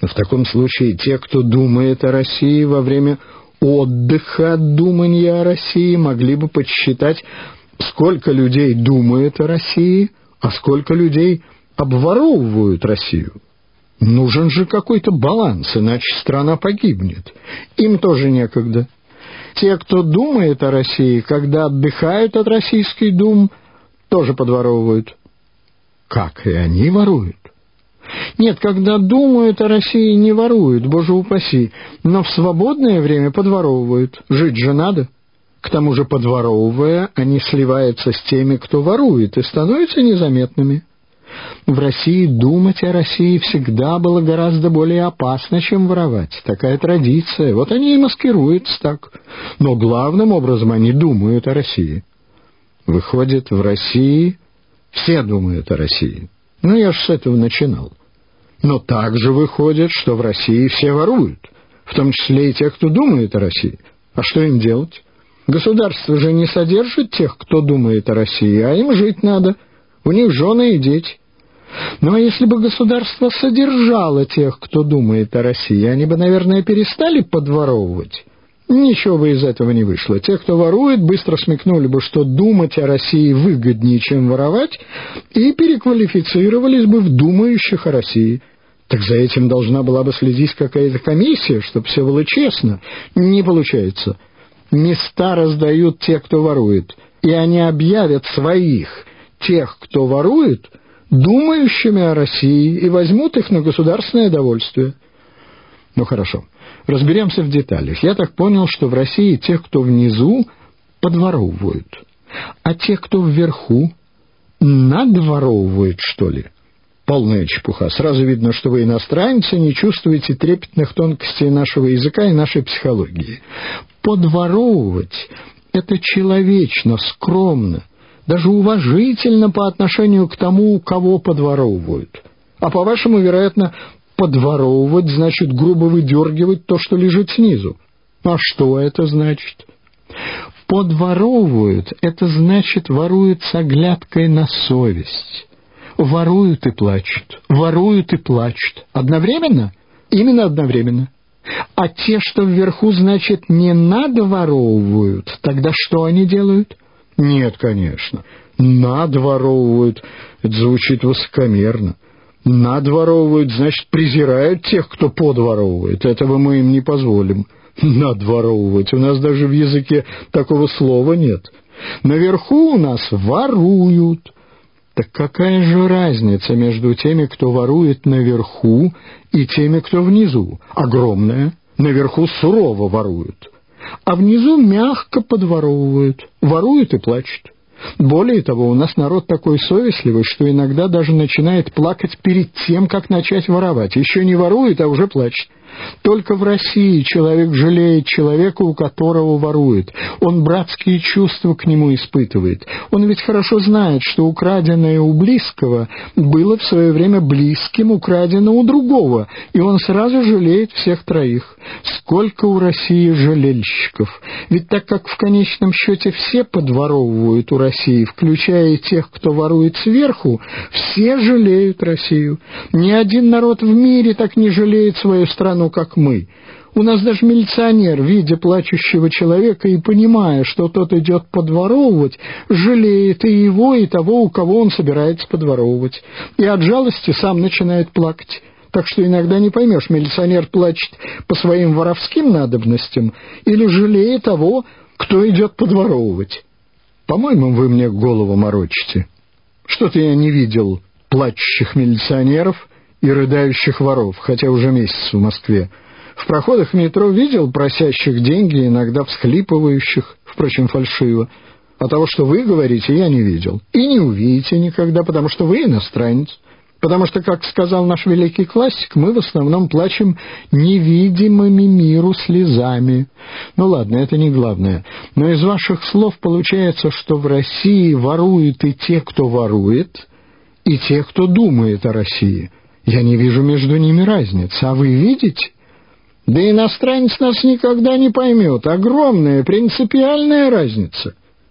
В таком случае те, кто думает о России во время отдыха от думания о России, могли бы подсчитать, сколько людей думает о России, а сколько людей обворовывают Россию. Нужен же какой-то баланс, иначе страна погибнет. Им тоже некогда. Те, кто думает о России, когда отдыхают от российской дум, тоже подворовывают. Как и они воруют. Нет, когда думают о России, не воруют, боже упаси, но в свободное время подворовывают. Жить же надо. К тому же, подворовывая, они сливаются с теми, кто ворует, и становятся незаметными. В России думать о России всегда было гораздо более опасно, чем воровать. Такая традиция. Вот они и маскируются так. Но главным образом они думают о России. Выходит, в России все думают о России. Ну, я ж с этого начинал. Но также выходит, что в России все воруют, в том числе и те, кто думает о России. А что им делать? Государство же не содержит тех, кто думает о России, а им жить надо. У них жены и дети. Ну а если бы государство содержало тех, кто думает о России, они бы, наверное, перестали подворовывать. Ничего бы из этого не вышло. Те, кто ворует, быстро смекнули бы, что думать о России выгоднее, чем воровать, и переквалифицировались бы в думающих о России. Так за этим должна была бы следить какая-то комиссия, чтобы все было честно. Не получается. Места раздают те, кто ворует, и они объявят своих, тех, кто ворует, думающими о России, и возьмут их на государственное довольствие. Ну хорошо. Разберемся в деталях. Я так понял, что в России тех, кто внизу, подворовывают, а тех, кто вверху, надворовывают, что ли? Полная чепуха. Сразу видно, что вы иностранцы, не чувствуете трепетных тонкостей нашего языка и нашей психологии. Подворовывать — это человечно, скромно, даже уважительно по отношению к тому, кого подворовывают. А по-вашему, вероятно, Подворовывать значит грубо выдергивать то, что лежит снизу. А что это значит? Подворовывают — это значит воруют с оглядкой на совесть. Воруют и плачут, воруют и плачут. Одновременно? Именно одновременно. А те, что вверху, значит, не надворовывают, тогда что они делают? Нет, конечно, надворовывают. Это звучит высокомерно. Надворовывают, значит, презирают тех, кто подворовывает. Этого мы им не позволим. Надворовывать. У нас даже в языке такого слова нет. Наверху у нас воруют. Так какая же разница между теми, кто ворует наверху, и теми, кто внизу? Огромная. Наверху сурово воруют, а внизу мягко подворовывают, воруют и плачут. Более того, у нас народ такой совестливый, что иногда даже начинает плакать перед тем, как начать воровать. Еще не ворует, а уже плачет. Только в России человек жалеет человека, у которого ворует. Он братские чувства к нему испытывает. Он ведь хорошо знает, что украденное у близкого было в свое время близким украдено у другого, и он сразу жалеет всех троих. Сколько у России жалельщиков! Ведь так как в конечном счете все подворовывают у России, включая и тех, кто ворует сверху, все жалеют Россию. Ни один народ в мире так не жалеет свою страну, страну, как мы. У нас даже милиционер, видя плачущего человека и понимая, что тот идет подворовывать, жалеет и его, и того, у кого он собирается подворовывать. И от жалости сам начинает плакать. Так что иногда не поймешь, милиционер плачет по своим воровским надобностям или жалеет того, кто идет подворовывать. По-моему, вы мне голову морочите. Что-то я не видел плачущих милиционеров и рыдающих воров, хотя уже месяц в Москве. В проходах метро видел просящих деньги, иногда всхлипывающих, впрочем, фальшиво. А того, что вы говорите, я не видел. И не увидите никогда, потому что вы иностранец. Потому что, как сказал наш великий классик, мы в основном плачем невидимыми миру слезами. Ну ладно, это не главное. Но из ваших слов получается, что в России воруют и те, кто ворует, и те, кто думает о России. Я не вижу между ними разницы, а вы видите? Да иностранец нас никогда не поймет. Огромная принципиальная разница —